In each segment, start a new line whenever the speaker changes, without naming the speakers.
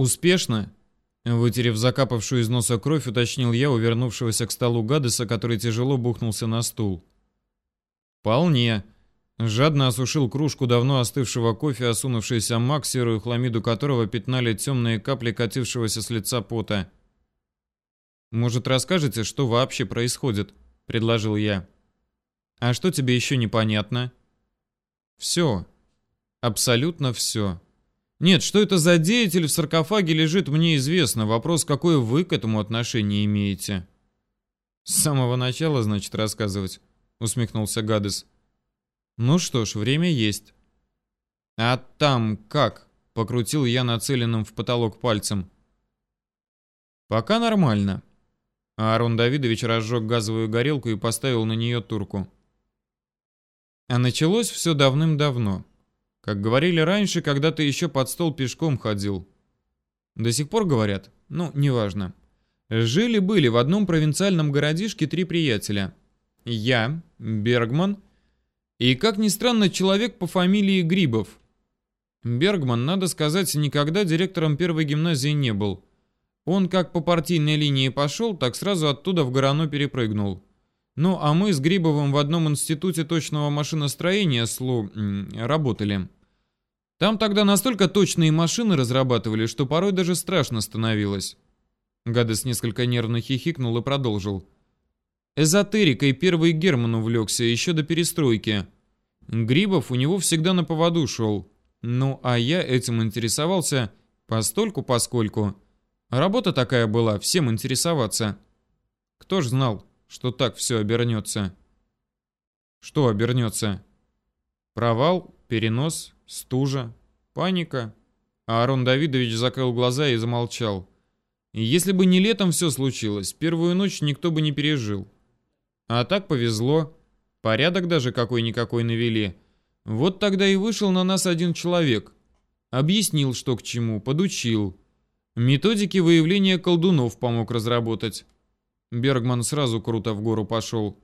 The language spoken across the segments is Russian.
Успешно? Вытерев закапавшую из носа кровь, уточнил я у вернувшегося к столу Гадеса, который тяжело бухнулся на стул. «Вполне». Жадно осушил кружку давно остывшего кофе, осунувшийся Мак, серую хламиду которого пятнали темные капли катившегося с лица пота. «Может, расскажете, что вообще происходит?» — предложил я. «А что тебе еще непонятно?» «Все. Абсолютно все. Нет, что это за деятель в саркофаге лежит, мне известно. Вопрос, какое вы к этому отношение имеете?» «С самого начала, значит, рассказывать», — усмехнулся Гадес. «Ну что ж, время есть». «А там как?» — покрутил я нацеленным в потолок пальцем. «Пока нормально». Аарон Давидович разжег газовую горелку и поставил на нее турку. А началось все давным-давно. Как говорили раньше, когда ты еще под стол пешком ходил. До сих пор говорят? Ну, неважно. Жили-были в одном провинциальном городишке три приятеля. Я, Бергман и, как ни странно, человек по фамилии Грибов. Бергман, надо сказать, никогда директором первой гимназии не был. Он как по партийной линии пошел, так сразу оттуда в Горану перепрыгнул. Ну, а мы с Грибовым в одном институте точного машиностроения СЛУ работали. Там тогда настолько точные машины разрабатывали, что порой даже страшно становилось. Гадес несколько нервно хихикнул и продолжил. Эзотерикой первый Герман увлекся еще до перестройки. Грибов у него всегда на поводу шел. Ну, а я этим интересовался постольку-поскольку. Работа такая была, всем интересоваться. Кто ж знал, что так все обернется? Что обернется? Провал, перенос, стужа, паника. Аарон Давидович закрыл глаза и замолчал. Если бы не летом все случилось, первую ночь никто бы не пережил. А так повезло. Порядок даже какой-никакой навели. Вот тогда и вышел на нас один человек. Объяснил, что к чему, подучил. Методики выявления колдунов помог разработать. Бергман сразу круто в гору пошел.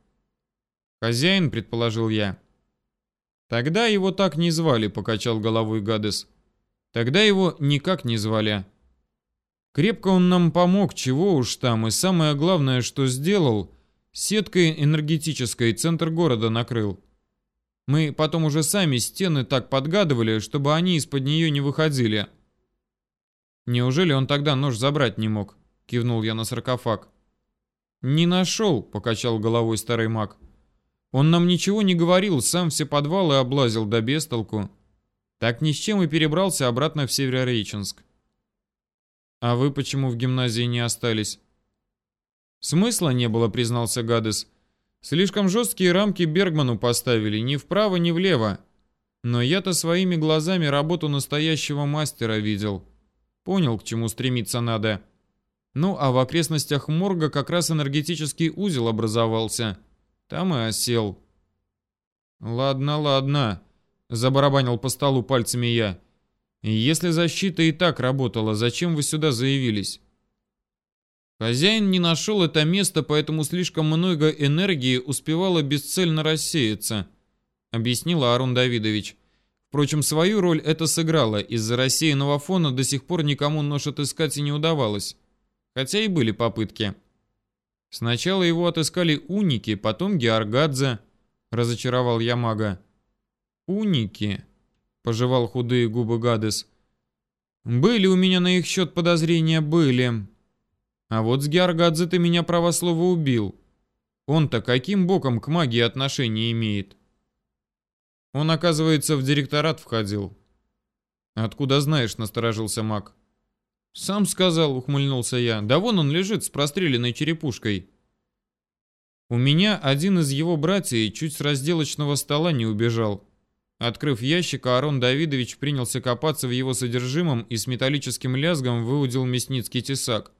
«Хозяин», — предположил я. «Тогда его так не звали», — покачал головой Гадес. «Тогда его никак не звали». Крепко он нам помог, чего уж там, и самое главное, что сделал, сеткой энергетической центр города накрыл. Мы потом уже сами стены так подгадывали, чтобы они из-под нее не выходили. Неужели он тогда нож забрать не мог? Кивнул я на саркофаг. «Не нашел», — покачал головой старый маг. «Он нам ничего не говорил, сам все подвалы облазил до да бестолку. Так ни с чем и перебрался обратно в Северореченск». «А вы почему в гимназии не остались?» «Смысла не было», — признался Гадес. «Слишком жесткие рамки Бергману поставили, ни вправо, ни влево. Но я-то своими глазами работу настоящего мастера видел. Понял, к чему стремиться надо». Ну, а в окрестностях морга как раз энергетический узел образовался. Там и осел. «Ладно, ладно», — забарабанил по столу пальцами я. «Если защита и так работала, зачем вы сюда заявились?» Хозяин не нашел это место, поэтому слишком много энергии успевало бесцельно рассеяться, объяснил Арун Давидович. Впрочем, свою роль это сыграло. Из-за рассеянного фона до сих пор никому нож отыскать и не удавалось. Хотя и были попытки. Сначала его отыскали уники, потом Георгадзе, разочаровал я мага. Уники, пожевал худые губы Гадес. Были у меня на их счет подозрения, были. А вот с Георгадзе ты меня правослово убил. Он-то каким боком к магии отношения имеет? Он, оказывается, в директорат входил. Откуда знаешь, насторожился маг. «Сам сказал», — ухмыльнулся я. «Да вон он лежит с простреленной черепушкой». У меня один из его братьев чуть с разделочного стола не убежал. Открыв ящик, Аарон Давидович принялся копаться в его содержимом и с металлическим лязгом выудил мясницкий тесак.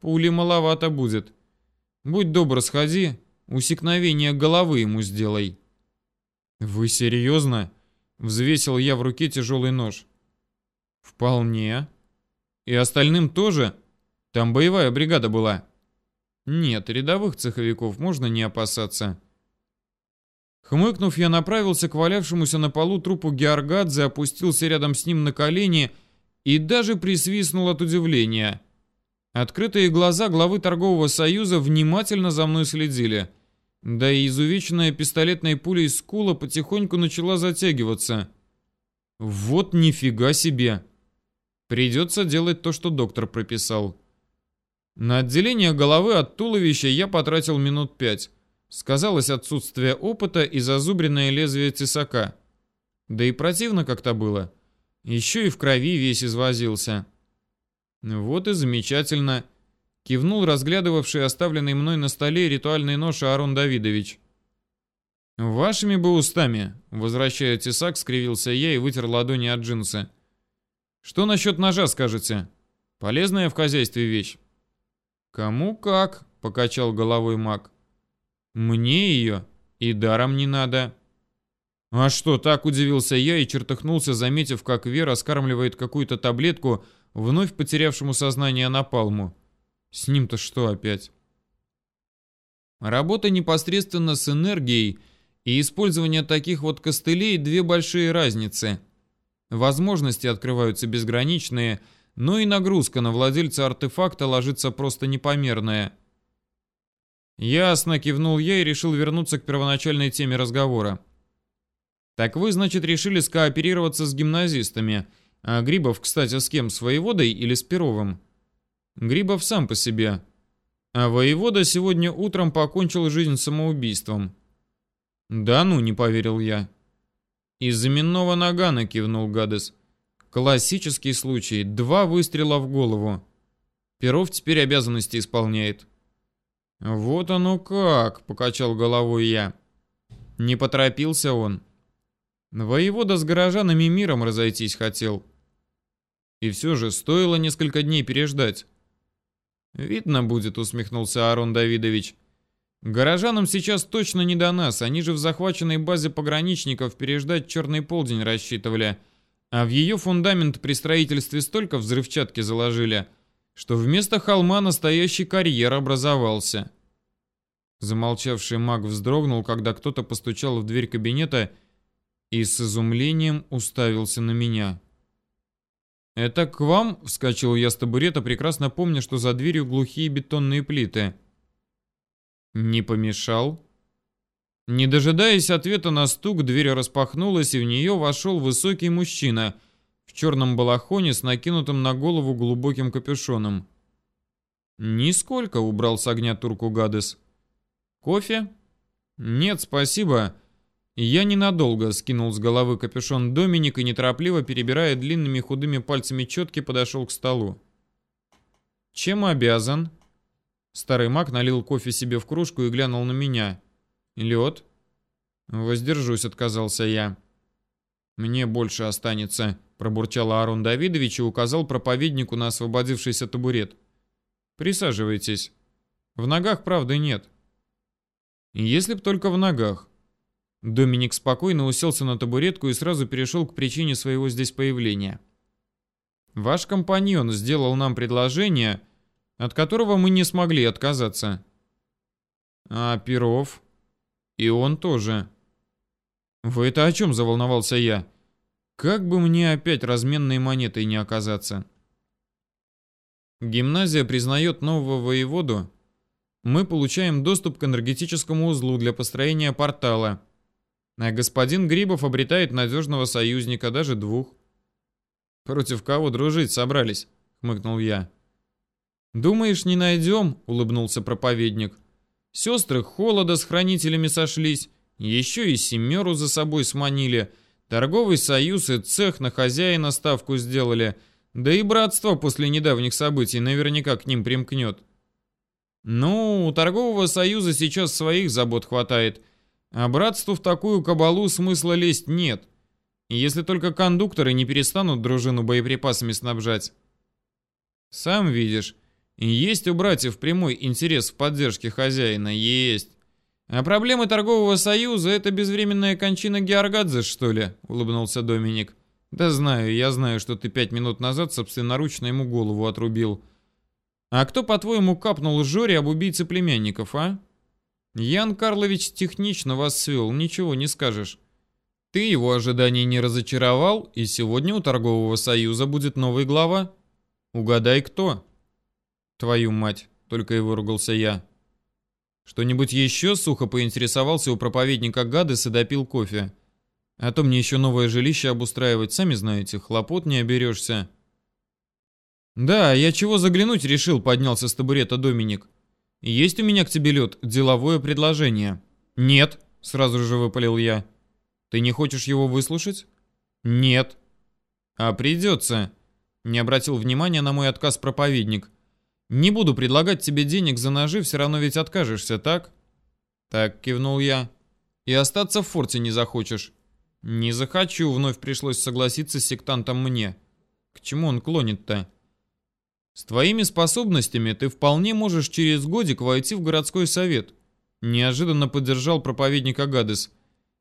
«Пули маловато будет. Будь добр, сходи, усекновение головы ему сделай». «Вы серьезно?» — взвесил я в руке тяжелый нож. «Вполне», и остальным тоже? Там боевая бригада была. Нет, рядовых цеховиков можно не опасаться. Хмыкнув, я направился к валявшемуся на полу трупу Георгадзе, опустился рядом с ним на колени и даже присвистнул от удивления. Открытые глаза главы торгового союза внимательно за мной следили. Да и изувеченная пистолетной пулей скула потихоньку начала затягиваться. Вот нифига себе. Придется делать то, что доктор прописал. На отделение головы от туловища я потратил минут пять. Сказалось отсутствие опыта и зазубренное лезвие тесака. Да и противно как-то было. Еще и в крови весь извозился. Вот и замечательно. Кивнул разглядывавший оставленный мной на столе ритуальный нож Аарон Давидович. «Вашими бы устами», — возвращая тесак, скривился я и вытер ладони от джинсы. «Что насчет ножа скажете? Полезная в хозяйстве вещь?» «Кому как», — покачал головой маг. «Мне ее и даром не надо». «А что, так удивился я и чертыхнулся, заметив, как Вера скармливает какую-то таблетку вновь потерявшему сознание напалму. С ним-то что опять?» Работа непосредственно с энергией — и использование таких вот костылей – две большие разницы. Возможности открываются безграничные, но и нагрузка на владельца артефакта ложится просто непомерная. Ясно, кивнул я и решил вернуться к первоначальной теме разговора. Так вы, значит, решили скооперироваться с гимназистами. А Грибов, кстати, с кем, с воеводой или с Перовым? Грибов сам по себе. А воевода сегодня утром покончил жизнь самоубийством. «Да ну», — не поверил я. «Из-за минного нагана», — кивнул Гадес. «Классический случай. Два выстрела в голову. Перов теперь обязанности исполняет». «Вот оно как», — покачал головой я. Не поторопился он. Воевода с горожанами миром разойтись хотел. И все же стоило несколько дней переждать. «Видно будет», — усмехнулся Арон Давидович. Горожанам сейчас точно не до нас, они же в захваченной базе пограничников переждать черный полдень рассчитывали, а в ее фундамент при строительстве столько взрывчатки заложили, что вместо холма настоящий карьер образовался. Замолчавший маг вздрогнул, когда кто-то постучал в дверь кабинета и с изумлением уставился на меня. «Это к вам?» — вскочил я с табурета, прекрасно помня, что за дверью глухие бетонные плиты — не помешал? Не дожидаясь ответа на стук, дверь распахнулась, и в нее вошел высокий мужчина в черном балахоне с накинутым на голову глубоким капюшоном. «Нисколько», — убрал с огня турку Гадес. «Кофе?» «Нет, спасибо». Я ненадолго скинул с головы капюшон Доминик и неторопливо, перебирая длинными худыми пальцами четки, подошел к столу. «Чем обязан?» Старый маг налил кофе себе в кружку и глянул на меня. «Лед?» «Воздержусь», — отказался я. «Мне больше останется», — пробурчал Аарон Давидович и указал проповеднику на освободившийся табурет. «Присаживайтесь. В ногах, правда, нет». «Если б только в ногах». Доминик спокойно уселся на табуретку и сразу перешел к причине своего здесь появления. «Ваш компаньон сделал нам предложение...» от которого мы не смогли отказаться. А Перов? И он тоже. Вы это о чем заволновался я? Как бы мне опять разменной монетой не оказаться? Гимназия признает нового воеводу. Мы получаем доступ к энергетическому узлу для построения портала. А господин Грибов обретает надежного союзника, даже двух. Против кого дружить собрались? Хмыкнул я. «Думаешь, не найдем?» — улыбнулся проповедник. «Сестры холода с хранителями сошлись, еще и семеру за собой сманили, торговый союз и цех на хозяина ставку сделали, да и братство после недавних событий наверняка к ним примкнет». «Ну, у торгового союза сейчас своих забот хватает, а братству в такую кабалу смысла лезть нет, если только кондукторы не перестанут дружину боеприпасами снабжать». «Сам видишь». Есть у братьев прямой интерес в поддержке хозяина, есть. А проблемы торгового союза — это безвременная кончина Георгадзе, что ли? Улыбнулся Доминик. Да знаю, я знаю, что ты пять минут назад собственноручно ему голову отрубил. А кто, по-твоему, капнул Жоре об убийце племянников, а? Ян Карлович технично вас свел, ничего не скажешь. Ты его ожиданий не разочаровал, и сегодня у торгового союза будет новый глава. Угадай, кто? Твою мать, только и выругался я. Что-нибудь еще сухо поинтересовался у проповедника Гадес и допил кофе. А то мне еще новое жилище обустраивать, сами знаете, хлопот не оберешься. Да, я чего заглянуть решил, поднялся с табурета Доминик. Есть у меня к тебе, лед, деловое предложение. Нет, сразу же выпалил я. Ты не хочешь его выслушать? Нет. А придется. Не обратил внимания на мой отказ проповедник. Не буду предлагать тебе денег за ножи, все равно ведь откажешься, так? Так, кивнул я. И остаться в форте не захочешь. Не захочу, вновь пришлось согласиться с сектантом мне. К чему он клонит-то? С твоими способностями ты вполне можешь через годик войти в городской совет. Неожиданно поддержал проповедник Агадес.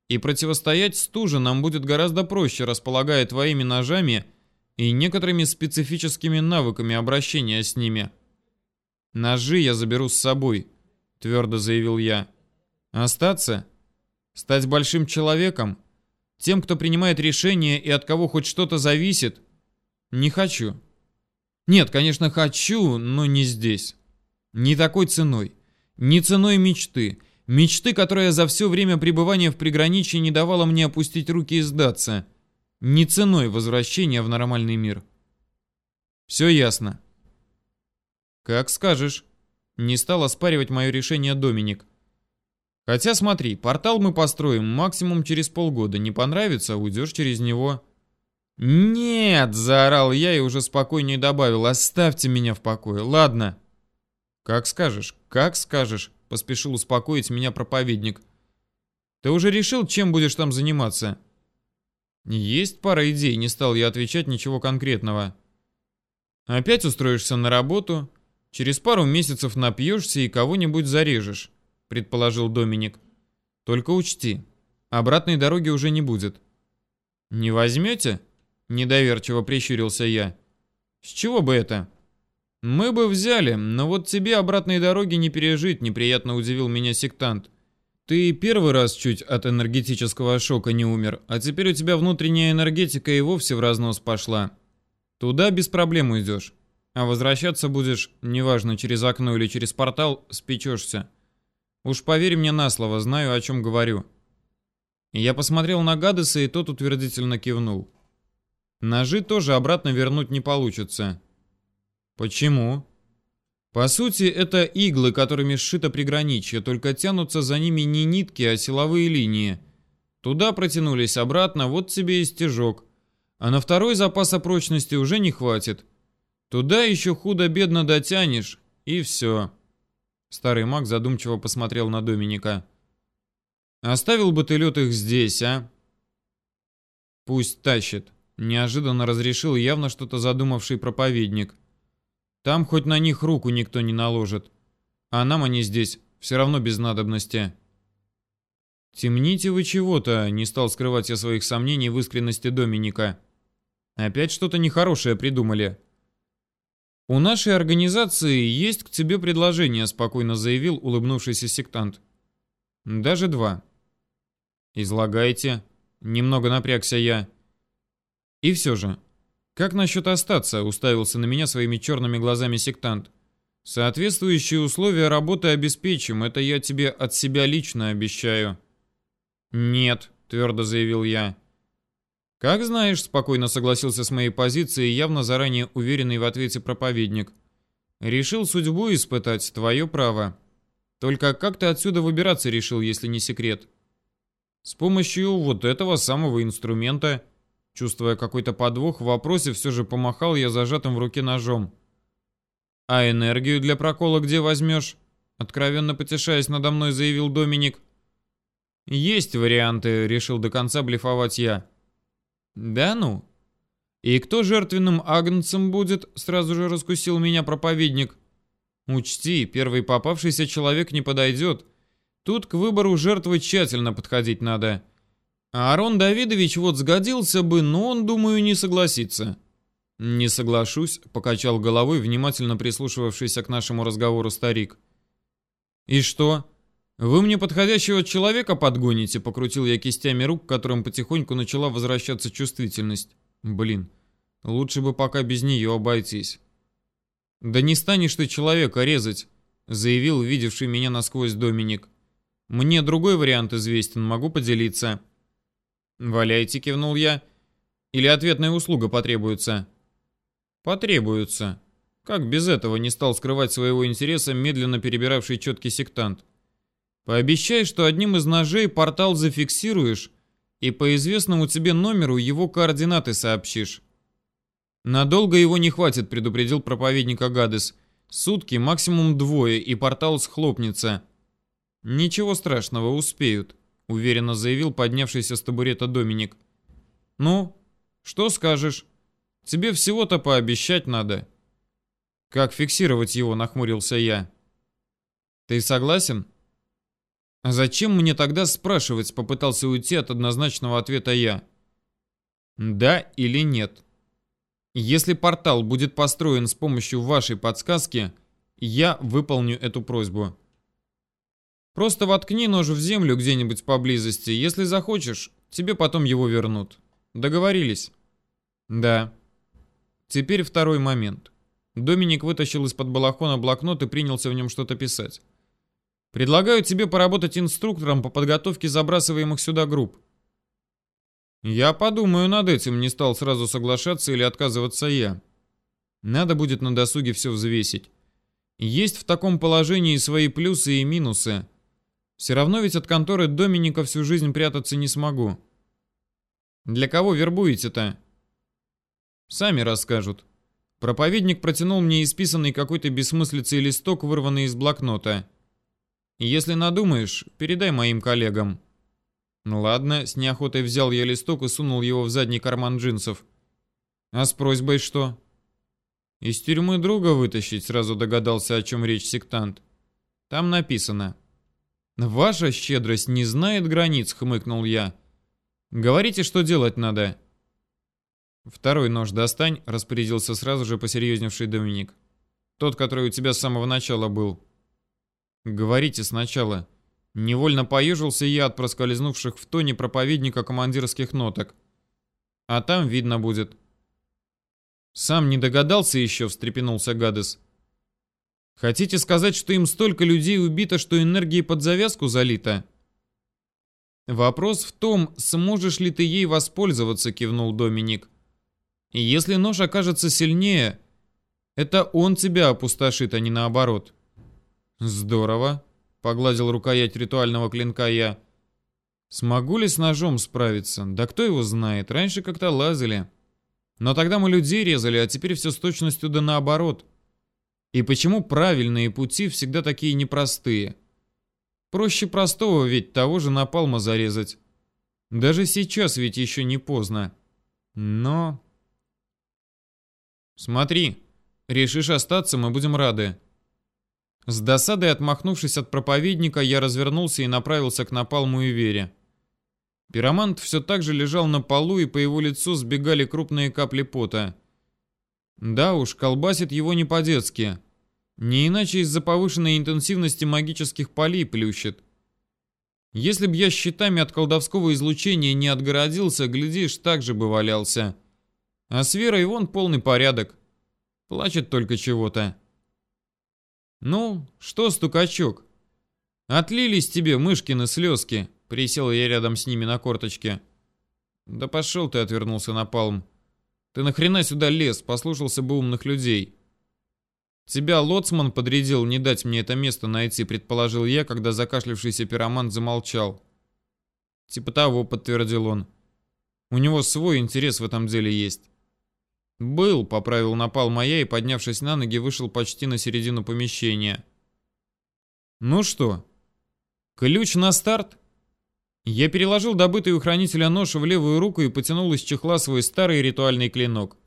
И противостоять стуже нам будет гораздо проще, располагая твоими ножами и некоторыми специфическими навыками обращения с ними. Ножи я заберу с собой, твердо заявил я. Остаться? Стать большим человеком? Тем, кто принимает решения и от кого хоть что-то зависит? Не хочу. Нет, конечно, хочу, но не здесь. Не такой ценой. Не ценой мечты. Мечты, которая за все время пребывания в приграничье не давала мне опустить руки и сдаться. Не ценой возвращения в нормальный мир. Все ясно. Как скажешь. Не стал оспаривать мое решение Доминик. Хотя смотри, портал мы построим максимум через полгода. Не понравится, уйдешь через него. Нет, заорал я и уже спокойнее добавил. Оставьте меня в покое. Ладно. Как скажешь, как скажешь, поспешил успокоить меня проповедник. Ты уже решил, чем будешь там заниматься? Есть пара идей, не стал я отвечать ничего конкретного. Опять устроишься на работу, через пару месяцев напьешься и кого-нибудь зарежешь предположил Доминик. Только учти, обратной дороги уже не будет. Не возьмете? Недоверчиво прищурился я. С чего бы это? Мы бы взяли, но вот тебе обратной дороги не пережить, неприятно удивил меня сектант. Ты первый раз чуть от энергетического шока не умер, а теперь у тебя внутренняя энергетика и вовсе в разнос пошла. Туда без проблем уйдешь. А возвращаться будешь, неважно, через окно или через портал, спечешься. Уж поверь мне на слово, знаю, о чем говорю. Я посмотрел на Гадеса, и тот утвердительно кивнул. Ножи тоже обратно вернуть не получится. Почему? По сути, это иглы, которыми сшито приграничье, только тянутся за ними не нитки, а силовые линии. Туда протянулись обратно, вот тебе и стежок. А на второй запаса прочности уже не хватит. Туда еще худо-бедно дотянешь, и все. Старый маг задумчиво посмотрел на Доминика. «Оставил бы ты лед их здесь, а?» «Пусть тащит», — неожиданно разрешил явно что-то задумавший проповедник. «Там хоть на них руку никто не наложит. А нам они здесь все равно без надобности». «Темните вы чего-то», — не стал скрывать я своих сомнений в искренности Доминика. «Опять что-то нехорошее придумали». «У нашей организации есть к тебе предложение», — спокойно заявил улыбнувшийся сектант. «Даже два». «Излагайте». Немного напрягся я. «И все же, как насчет остаться?» — уставился на меня своими черными глазами сектант. «Соответствующие условия работы обеспечим, это я тебе от себя лично обещаю». «Нет», — твердо заявил я. «Как знаешь», — спокойно согласился с моей позицией, явно заранее уверенный в ответе проповедник. «Решил судьбу испытать, твое право. Только как ты отсюда выбираться решил, если не секрет?» «С помощью вот этого самого инструмента», чувствуя какой-то подвох в вопросе, все же помахал я зажатым в руке ножом. «А энергию для прокола где возьмешь?» Откровенно потешаясь надо мной, заявил Доминик. «Есть варианты», — решил до конца блефовать я. Да ну? И кто жертвенным агнцем будет, сразу же раскусил меня проповедник. Учти, первый попавшийся человек не подойдет. Тут к выбору жертвы тщательно подходить надо. А Арон Давидович вот сгодился бы, но он, думаю, не согласится. Не соглашусь, покачал головой, внимательно прислушивавшийся к нашему разговору старик. И что? «Вы мне подходящего человека подгоните?» — покрутил я кистями рук, которым потихоньку начала возвращаться чувствительность. «Блин, лучше бы пока без нее обойтись». «Да не станешь ты человека резать», — заявил видевший меня насквозь Доминик. «Мне другой вариант известен, могу поделиться». «Валяйте», — кивнул я. «Или ответная услуга потребуется?» «Потребуется». Как без этого не стал скрывать своего интереса медленно перебиравший четкий сектант? Пообещай, что одним из ножей портал зафиксируешь и по известному тебе номеру его координаты сообщишь. Надолго его не хватит, предупредил проповедник Агадес. Сутки, максимум двое, и портал схлопнется. Ничего страшного, успеют, уверенно заявил поднявшийся с табурета Доминик. Ну, что скажешь? Тебе всего-то пообещать надо. Как фиксировать его, нахмурился я. Ты согласен? «А зачем мне тогда спрашивать?» — попытался уйти от однозначного ответа я. «Да или нет?» «Если портал будет построен с помощью вашей подсказки, я выполню эту просьбу». «Просто воткни нож в землю где-нибудь поблизости. Если захочешь, тебе потом его вернут. Договорились?» «Да». Теперь второй момент. Доминик вытащил из-под балахона блокнот и принялся в нем что-то писать. Предлагаю тебе поработать инструктором по подготовке забрасываемых сюда групп. Я подумаю над этим, не стал сразу соглашаться или отказываться я. Надо будет на досуге все взвесить. Есть в таком положении свои плюсы и минусы. Все равно ведь от конторы Доминика всю жизнь прятаться не смогу. Для кого вербуете-то? Сами расскажут. Проповедник протянул мне исписанный какой-то бессмыслицей листок, вырванный из блокнота. Если надумаешь, передай моим коллегам. Ну ладно, с неохотой взял я листок и сунул его в задний карман джинсов. А с просьбой что? Из тюрьмы друга вытащить, сразу догадался, о чем речь сектант. Там написано. Ваша щедрость не знает границ, хмыкнул я. Говорите, что делать надо. Второй нож достань, распорядился сразу же посерьезневший Доминик. Тот, который у тебя с самого начала был. «Говорите сначала». Невольно поежился я от проскользнувших в тоне проповедника командирских ноток. «А там видно будет». «Сам не догадался еще», — встрепенулся Гадес. «Хотите сказать, что им столько людей убито, что энергии под завязку залито?» «Вопрос в том, сможешь ли ты ей воспользоваться», — кивнул Доминик. «И если нож окажется сильнее, это он тебя опустошит, а не наоборот». «Здорово», — погладил рукоять ритуального клинка я. «Смогу ли с ножом справиться? Да кто его знает, раньше как-то лазили. Но тогда мы людей резали, а теперь все с точностью да наоборот. И почему правильные пути всегда такие непростые? Проще простого ведь того же напалма зарезать. Даже сейчас ведь еще не поздно. Но... Смотри, решишь остаться, мы будем рады. С досадой отмахнувшись от проповедника, я развернулся и направился к напалму и вере. Пиромант все так же лежал на полу, и по его лицу сбегали крупные капли пота. Да уж, колбасит его не по-детски. Не иначе из-за повышенной интенсивности магических полей плющит. Если б я щитами от колдовского излучения не отгородился, глядишь, так же бы валялся. А с Верой вон полный порядок. Плачет только чего-то. «Ну, что, стукачок? Отлились тебе мышкины слезки?» Присел я рядом с ними на корточке. «Да пошел ты», — отвернулся на палм. «Ты нахрена сюда лез? Послушался бы умных людей». «Тебя лоцман подрядил не дать мне это место найти», — предположил я, когда закашлявшийся пиромант замолчал. «Типа того», — подтвердил он. «У него свой интерес в этом деле есть». «Был», — поправил напал моя и, поднявшись на ноги, вышел почти на середину помещения. «Ну что, ключ на старт?» Я переложил добытый у хранителя нож в левую руку и потянул из чехла свой старый ритуальный клинок.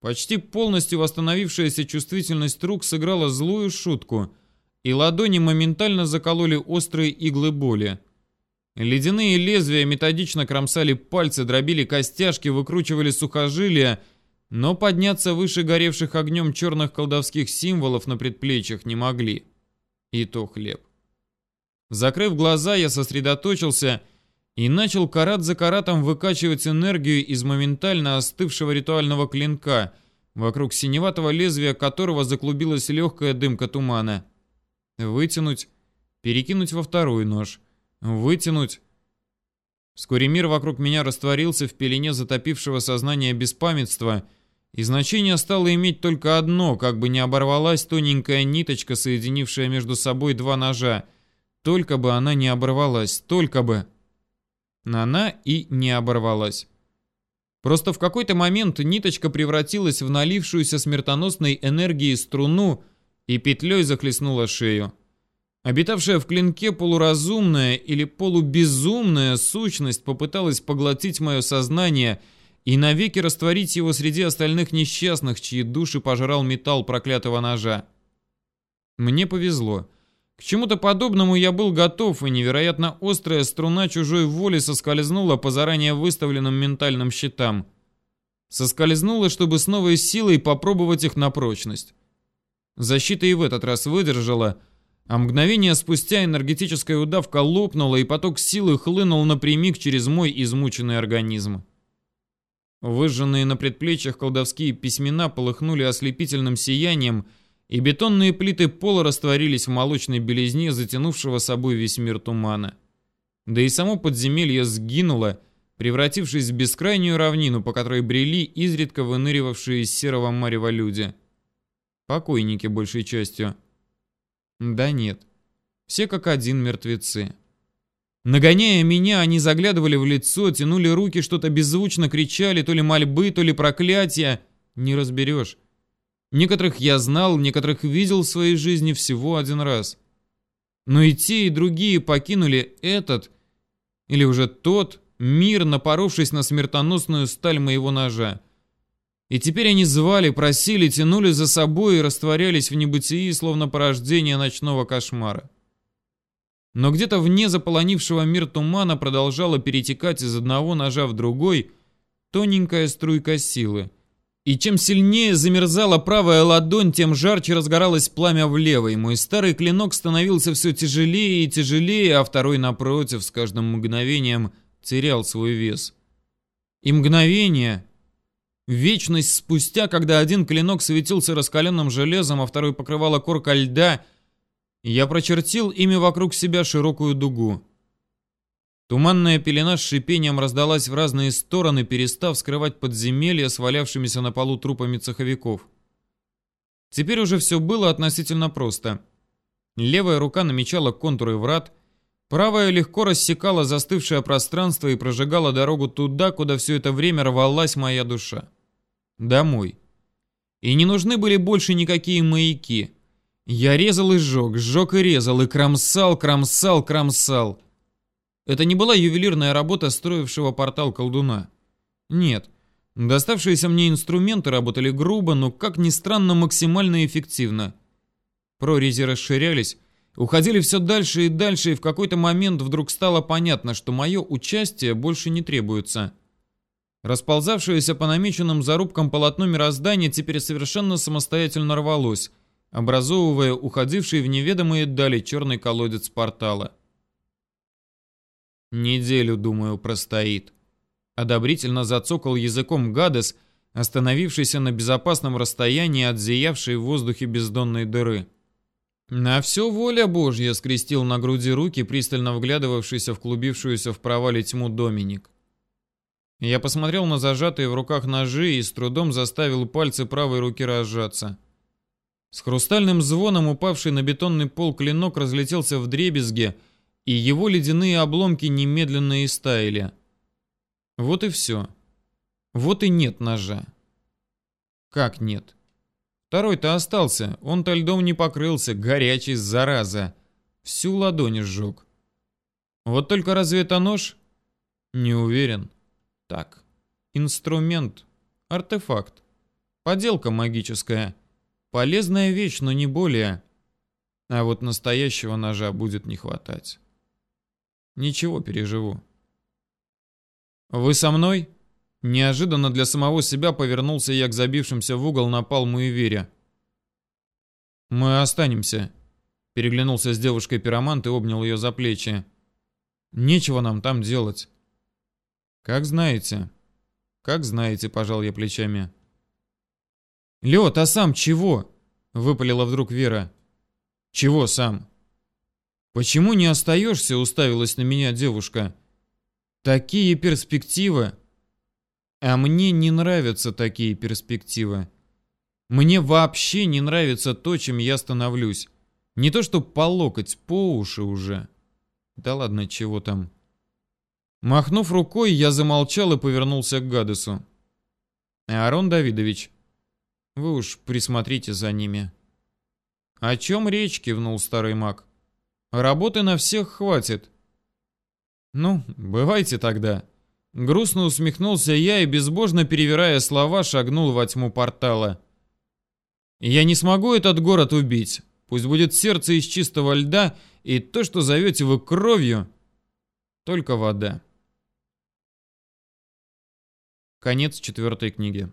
Почти полностью восстановившаяся чувствительность рук сыграла злую шутку, и ладони моментально закололи острые иглы боли. Ледяные лезвия методично кромсали пальцы, дробили костяшки, выкручивали сухожилия — но подняться выше горевших огнем черных колдовских символов на предплечьях не могли. И то хлеб. Закрыв глаза, я сосредоточился и начал карат за каратом выкачивать энергию из моментально остывшего ритуального клинка, вокруг синеватого лезвия которого заклубилась легкая дымка тумана. Вытянуть, перекинуть во второй нож. Вытянуть. Вскоре мир вокруг меня растворился в пелене затопившего сознание беспамятства, и значение стало иметь только одно, как бы не оборвалась тоненькая ниточка, соединившая между собой два ножа. Только бы она не оборвалась, только бы... Она и не оборвалась. Просто в какой-то момент ниточка превратилась в налившуюся смертоносной энергией струну и петлей захлестнула шею. Обитавшая в клинке полуразумная или полубезумная сущность попыталась поглотить мое сознание и навеки растворить его среди остальных несчастных, чьи души пожрал металл проклятого ножа. Мне повезло. К чему-то подобному я был готов, и невероятно острая струна чужой воли соскользнула по заранее выставленным ментальным щитам. Соскользнула, чтобы с новой силой попробовать их на прочность. Защита и в этот раз выдержала, а мгновение спустя энергетическая удавка лопнула, и поток силы хлынул напрямик через мой измученный организм. Выжженные на предплечьях колдовские письмена полыхнули ослепительным сиянием, и бетонные плиты пола растворились в молочной белизне, затянувшего собой весь мир тумана. Да и само подземелье сгинуло, превратившись в бескрайнюю равнину, по которой брели изредка выныривавшие из серого марева люди. Покойники большей частью. Да нет. Все как один мертвецы. Нагоняя меня, они заглядывали в лицо, тянули руки, что-то беззвучно кричали, то ли мольбы, то ли проклятия. Не разберешь. Некоторых я знал, некоторых видел в своей жизни всего один раз. Но и те, и другие покинули этот, или уже тот, мир, напоровшись на смертоносную сталь моего ножа. И теперь они звали, просили, тянули за собой и растворялись в небытии, словно порождение ночного кошмара. Но где-то вне заполонившего мир тумана продолжала перетекать из одного ножа в другой тоненькая струйка силы. И чем сильнее замерзала правая ладонь, тем жарче разгоралось пламя в левой. Мой старый клинок становился все тяжелее и тяжелее, а второй, напротив, с каждым мгновением терял свой вес. И мгновение, Вечность спустя, когда один клинок светился раскаленным железом, а второй покрывала корка льда, я прочертил ими вокруг себя широкую дугу. Туманная пелена с шипением раздалась в разные стороны, перестав скрывать подземелья с валявшимися на полу трупами цеховиков. Теперь уже все было относительно просто. Левая рука намечала контуры врат, правая легко рассекала застывшее пространство и прожигала дорогу туда, куда все это время рвалась моя душа. Домой. И не нужны были больше никакие маяки. Я резал и сжег, сжег и резал, и кромсал, кромсал, кромсал. Это не была ювелирная работа строившего портал колдуна. Нет. Доставшиеся мне инструменты работали грубо, но, как ни странно, максимально эффективно. Прорези расширялись, уходили все дальше и дальше, и в какой-то момент вдруг стало понятно, что мое участие больше не требуется. Расползавшееся по намеченным зарубкам полотно мироздания теперь совершенно самостоятельно рвалось, образовывая уходивший в неведомые дали черный колодец портала. «Неделю, думаю, простоит», — одобрительно зацокал языком Гадес, остановившийся на безопасном расстоянии от зиявшей в воздухе бездонной дыры. «На все воля Божья!» — скрестил на груди руки, пристально вглядывавшийся в клубившуюся в провале тьму Доминик. Я посмотрел на зажатые в руках ножи и с трудом заставил пальцы правой руки разжаться. С хрустальным звоном упавший на бетонный пол клинок разлетелся в дребезге, и его ледяные обломки немедленно истаяли. Вот и все. Вот и нет ножа. Как нет? Второй-то остался, он-то льдом не покрылся, горячий, зараза. Всю ладонь сжег. Вот только разве это нож? Не уверен. Так, инструмент, артефакт, поделка магическая, полезная вещь, но не более. А вот настоящего ножа будет не хватать. Ничего, переживу. Вы со мной? Неожиданно для самого себя повернулся я к забившимся в угол на палму и вере. Мы останемся. Переглянулся с девушкой пиромант и обнял ее за плечи. Нечего нам там делать. Как знаете. Как знаете, пожал я плечами. Лед, а сам чего? Выпалила вдруг Вера. Чего сам? Почему не остаешься, уставилась на меня девушка. Такие перспективы. А мне не нравятся такие перспективы. Мне вообще не нравится то, чем я становлюсь. Не то что по локоть, по уши уже. Да ладно, чего там. Махнув рукой, я замолчал и повернулся к Гадесу. «Аарон Давидович, вы уж присмотрите за ними». «О чем речь?» — кивнул старый маг. «Работы на всех хватит». «Ну, бывайте тогда». Грустно усмехнулся я и, безбожно перевирая слова, шагнул во тьму портала. «Я не смогу этот город убить. Пусть будет сердце из чистого льда, и то, что зовете вы кровью, только вода». Конец четвертой книги.